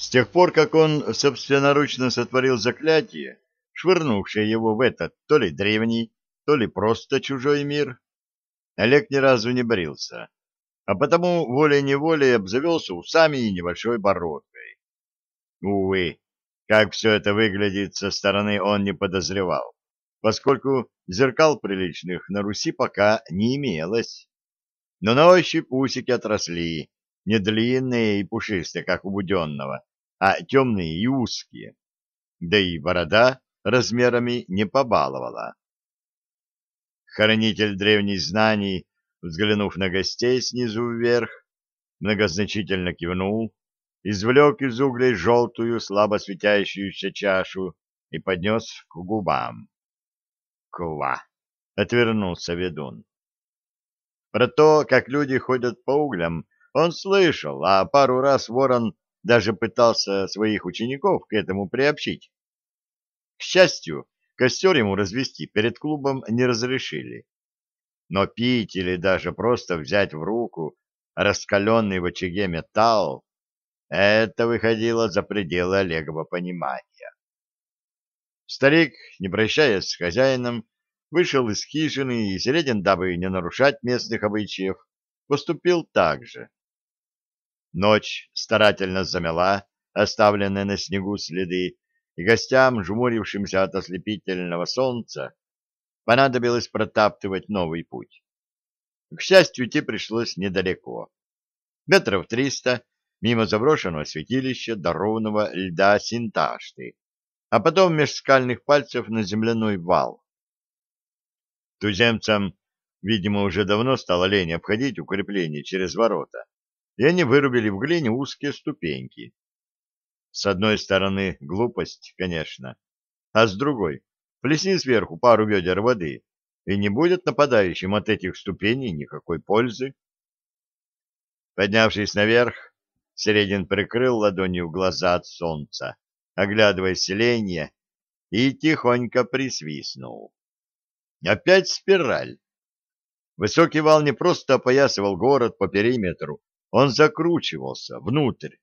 С тех пор, как он собственноручно сотворил заклятие, швырнувшее его в этот то ли древний, то ли просто чужой мир, Олег ни разу не брился, а потому волей-неволей обзавелся усами и небольшой бородкой. Увы, как все это выглядит со стороны, он не подозревал, поскольку зеркал приличных на Руси пока не имелось. Но на ощупь усики отросли, не длинные и пушистые, как у буденного, а темные и узкие. Да и борода размерами не побаловала. Хранитель древних знаний, взглянув на гостей снизу вверх, многозначительно кивнул, извлек из углей желтую, слабо светящуюся чашу и поднес к губам. «Ква!» — отвернулся ведун. Про то, как люди ходят по углям, он слышал, а пару раз ворон даже пытался своих учеников к этому приобщить. К счастью, костер ему развести перед клубом не разрешили. Но пить или даже просто взять в руку раскаленный в очаге металл, это выходило за пределы Олегова понимания. Старик, не прощаясь с хозяином, вышел из хижины и Середин, дабы не нарушать местных обычаев, поступил так же. Ночь старательно замела оставленные на снегу следы, и гостям, жмурившимся от ослепительного солнца, понадобилось протаптывать новый путь. К счастью, идти пришлось недалеко. Метров триста мимо заброшенного святилища до ровного льда Синташты, а потом меж скальных пальцев на земляной вал. Туземцам, видимо, уже давно стало лень обходить укрепление через ворота, и они вырубили в глине узкие ступеньки. С одной стороны, глупость, конечно, а с другой — плесни сверху пару ведер воды, и не будет нападающим от этих ступеней никакой пользы. Поднявшись наверх, Середин прикрыл ладонью глаза от солнца, оглядывая селение, и тихонько присвистнул. Опять спираль. Высокий вал не просто опоясывал город по периметру, он закручивался внутрь.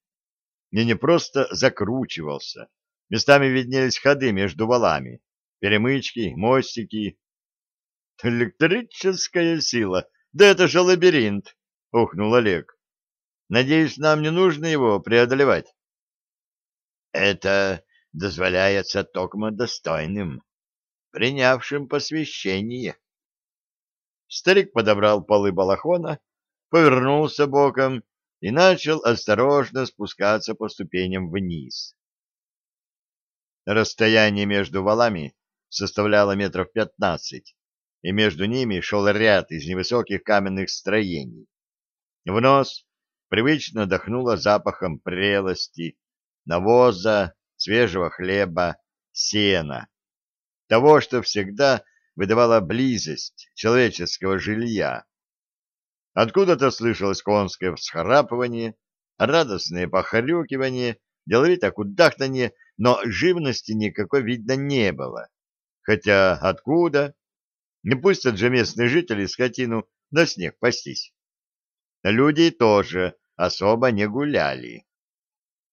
И не просто закручивался. Местами виднелись ходы между валами, перемычки, мостики. «Электрическая сила! Да это же лабиринт!» — ухнул Олег. «Надеюсь, нам не нужно его преодолевать». «Это дозволяется токмо достойным, принявшим посвящение». Старик подобрал полы балахона повернулся боком и начал осторожно спускаться по ступеням вниз. Расстояние между валами составляло метров пятнадцать, и между ними шел ряд из невысоких каменных строений. В нос привычно дохнуло запахом прелости, навоза, свежего хлеба, сена, того, что всегда выдавала близость человеческого жилья. Откуда-то слышалось конское всхрапывание, радостное похрюкивание, деловито кудахтанье, но живности никакой видно не было. Хотя откуда? Не пустят же местные жители скотину на снег пастись. Люди тоже особо не гуляли.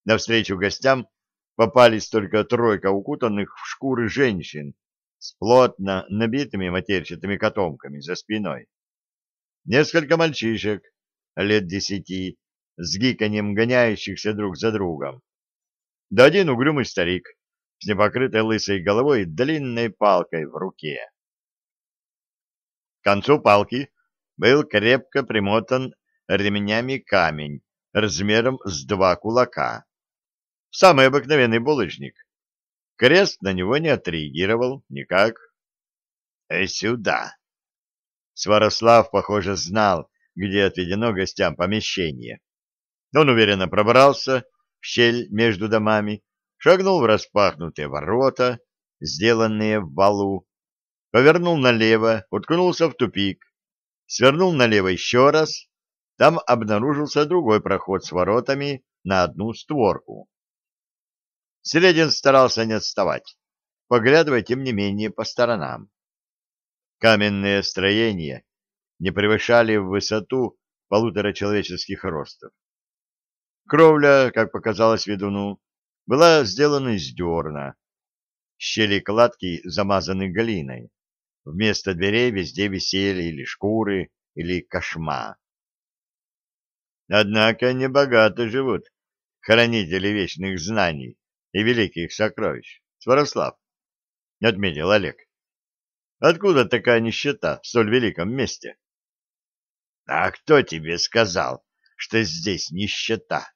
Навстречу гостям попались только тройка укутанных в шкуры женщин с плотно набитыми матерчатыми котомками за спиной несколько мальчишек лет десяти с гиканьем гоняющихся друг за другом, да один угрюмый старик с непокрытой лысой головой и длинной палкой в руке. К концу палки был крепко примотан ремнями камень размером с два кулака. Самый обыкновенный булыжник. Крест на него не отреагировал никак. «Э, «Сюда!» Сварослав, похоже, знал, где отведено гостям помещение. Он уверенно пробрался в щель между домами, шагнул в распахнутые ворота, сделанные в валу, повернул налево, уткнулся в тупик, свернул налево еще раз, там обнаружился другой проход с воротами на одну створку. Селедин старался не отставать, поглядывая, тем не менее, по сторонам. Каменные строения не превышали в высоту полутора человеческих ростов. Кровля, как показалось ведуну, была сделана из дерна. Щели кладки замазаны глиной. Вместо дверей везде висели или шкуры, или кошма. Однако небогато живут хранители вечных знаний и великих сокровищ. Сварослав, — отметил Олег. Откуда такая нищета в столь великом месте? — А кто тебе сказал, что здесь нищета?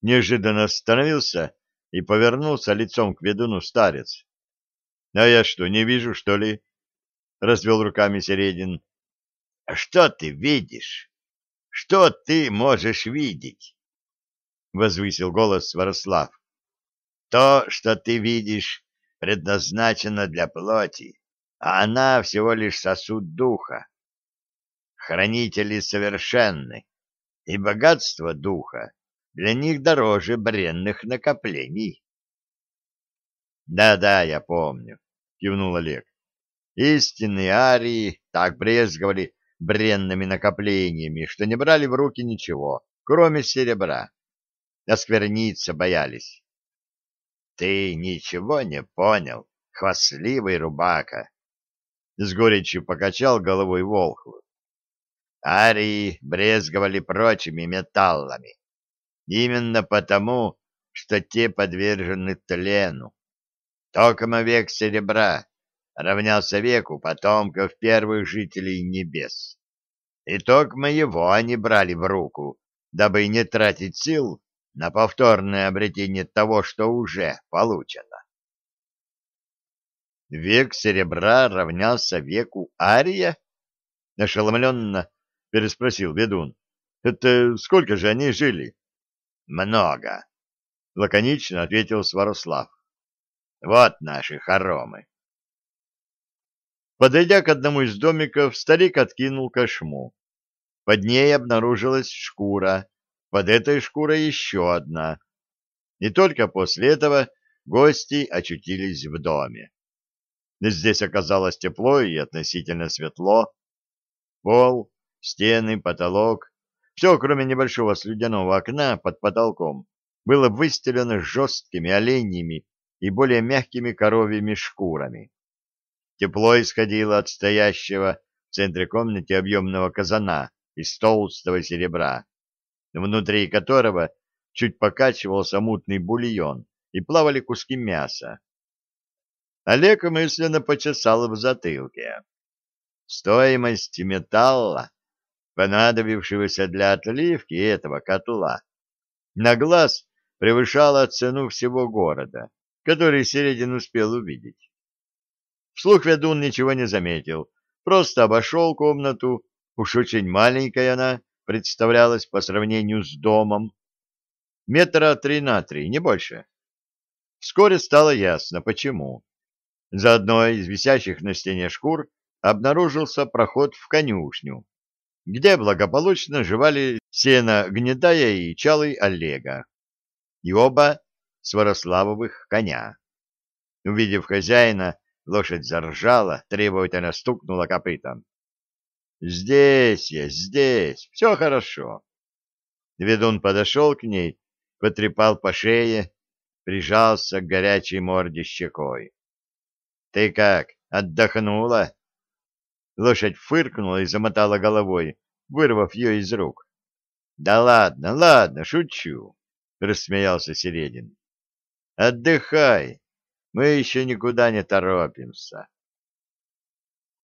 Неожиданно остановился и повернулся лицом к ведуну старец. — А я что, не вижу, что ли? — развел руками Середин. — А что ты видишь? Что ты можешь видеть? — возвысил голос Сварослав. — То, что ты видишь, предназначено для плоти, а она всего лишь сосуд духа. Хранители совершенны, и богатство духа для них дороже бренных накоплений. «Да-да, я помню», — кивнул Олег. «Истинные арии так брезговали бренными накоплениями, что не брали в руки ничего, кроме серебра. Оскверниться боялись». «Ты ничего не понял, хвастливый рубака!» С горечью покачал головой Волхв. Арии брезговали прочими металлами. Именно потому, что те подвержены тлену. Токома век серебра равнялся веку потомков первых жителей небес. И токмо его они брали в руку, дабы не тратить сил на повторное обретение того, что уже получено. Век серебра равнялся веку Ария? Ошеломленно переспросил ведун. Это сколько же они жили? Много, лаконично ответил Сварослав. Вот наши хоромы. Подойдя к одному из домиков, старик откинул кошму. Под ней обнаружилась шкура, под этой шкурой еще одна. И только после этого гости очутились в доме. Здесь оказалось тепло и относительно светло. Пол, стены, потолок, все, кроме небольшого слюдяного окна под потолком, было выстелено жесткими оленьими и более мягкими коровьими шкурами. Тепло исходило от стоящего в центре комнаты объемного казана из толстого серебра, внутри которого чуть покачивался мутный бульон и плавали куски мяса. Олег мысленно почесал в затылке. Стоимость металла понадобившегося для отливки этого котла, на глаз превышала цену всего города, который Середин успел увидеть. Вслух ведун ничего не заметил, просто обошел комнату, уж очень маленькая она представлялась по сравнению с домом, метра три на три, не больше. Вскоре стало ясно, почему. За одной из висящих на стене шкур обнаружился проход в конюшню, где благополучно жевали сено Гнедая и Чалый Олега, и оба Сварославовых коня. Увидев хозяина, лошадь заржала, требовательно стукнула копытом. «Здесь я, здесь, все хорошо». Ведун подошел к ней, потрепал по шее, прижался к горячей морде щекой. «Ты как, отдохнула?» Лошадь фыркнула и замотала головой, вырвав ее из рук. — Да ладно, ладно, шучу, — рассмеялся Середин. — Отдыхай, мы еще никуда не торопимся.